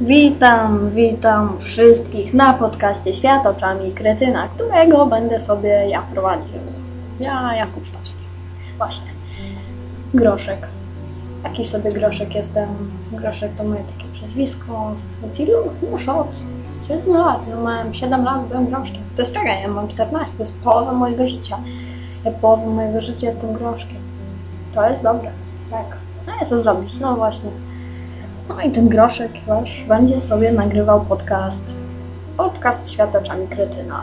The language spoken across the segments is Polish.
Witam, witam wszystkich na podcaście Świat oczami kretyna, którego będę sobie ja prowadził. Ja, Jakub Stawski. Właśnie. Groszek. Jaki sobie Groszek jestem? Groszek to moje takie przezwisko. Od 7 lat. Ja miałem 7 lat, byłem Groszkiem. To jest czekaj, ja mam 14, to jest połowa mojego życia. Ja połowę mojego życia jestem Groszkiem. To jest dobre. Tak. No i co zrobić? No właśnie. No i ten groszek wasz będzie sobie nagrywał podcast. Podcast Świat oczami kretyna.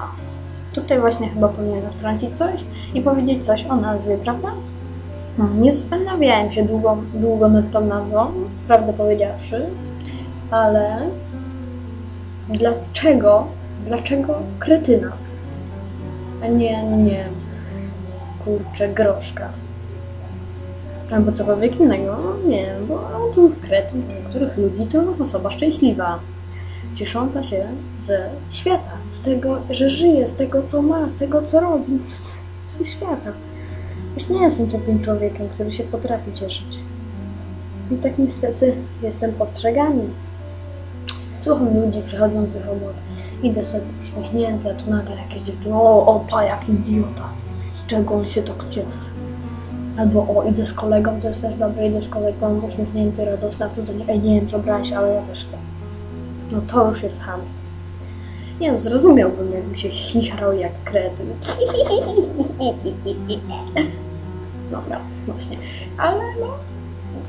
Tutaj właśnie chyba powinienem wtrącić coś i powiedzieć coś o nazwie, prawda? No, nie zastanawiałem się długo, długo nad tą nazwą, prawdę powiedziawszy, ale dlaczego, dlaczego kretyna? A nie, nie, kurczę, groszka. Albo cokolwiek innego, nie bo tu kretyn dla niektórych ludzi to osoba szczęśliwa, ciesząca się ze świata, z tego, że żyje, z tego, co ma, z tego, co robi, ze świata. Już nie jestem takim człowiekiem, który się potrafi cieszyć. I tak niestety jestem postrzegany. Słucham ludzi przechodzących obok. Idę sobie uśmiechnięty, a tu nagle jakieś dziewczyny. O, opa, jaki idiota. Z czego on się tak cieszy? Albo o, idę z kolegą, to jest też dobre, idę z kolegą, uśmiechnięty, radosny, a to za nie, ej, nie wiem co brałeś, ale ja też chcę. No to już jest ham. Nie no, zrozumiałbym, jakbym się chichrał jak kretyn. Dobra, właśnie. Ale no,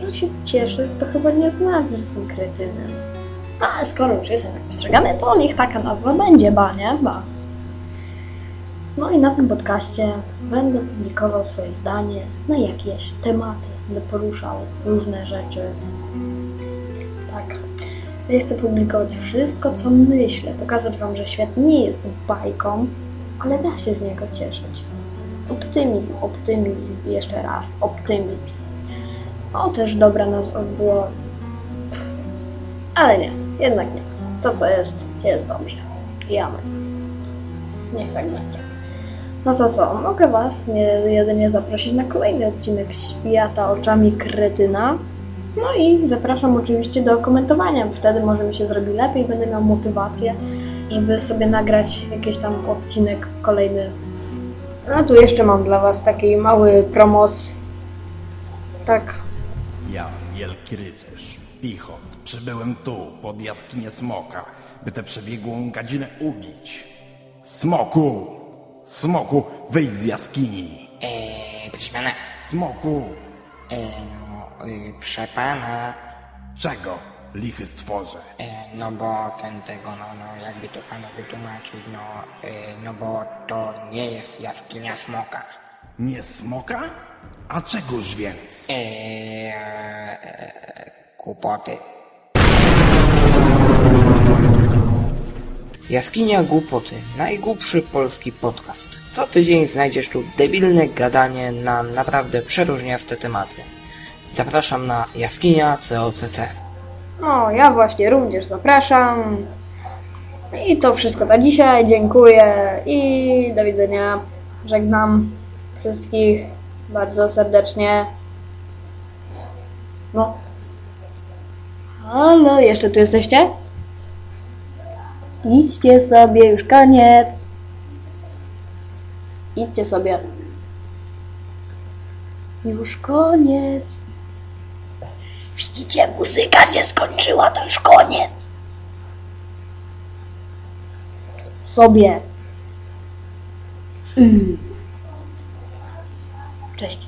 że się cieszę, to chyba nie znaczy, że jestem kretynem. Ale skoro już jestem tak postrzegany, to niech taka nazwa będzie, ba, nie? Ba. No i na tym podcaście będę publikował swoje zdanie na jakieś tematy, będę poruszał różne rzeczy. Tak. Ja chcę publikować wszystko, co myślę, pokazać Wam, że świat nie jest bajką, ale da się z niego cieszyć. Optymizm, optymizm, jeszcze raz, optymizm. O, też dobra nazwa by było. Ale nie, jednak nie. To, co jest, jest dobrze. I. Niech tak będzie. No to co, mogę Was nie, jedynie zaprosić na kolejny odcinek Świata oczami kretyna. No i zapraszam oczywiście do komentowania, wtedy może mi się zrobi lepiej, będę miał motywację, żeby sobie nagrać jakiś tam odcinek kolejny. A tu jeszcze mam dla Was taki mały promos. Tak, Ja, wielki rycerz, Pichot, przybyłem tu, pod jaskinię Smoka, by tę przebiegłą gadzinę ubić. Smoku! Smoku, wyjdź z jaskini! Eee, proszę pana, Smoku! eee, no, y, proszę pana, Czego, lichy stworze? eee, no bo ten tego, no, no, jakby to panu wytłumaczyć, no, eee, no bo to nie jest jaskinia smoka. Nie smoka? A czegoż więc? Eee, kłopoty. Jaskinia Głupoty, najgłupszy polski podcast. Co tydzień znajdziesz tu debilne gadanie na naprawdę przeróżniaste tematy. Zapraszam na jaskinia COCC. O, ja właśnie również zapraszam. I to wszystko na dzisiaj. Dziękuję i do widzenia. Żegnam wszystkich bardzo serdecznie. No. Halo, jeszcze tu jesteście? Idźcie sobie, już koniec. Idźcie sobie. Już koniec. Widzicie, muzyka się skończyła, to już koniec. Sobie. Y. Cześć.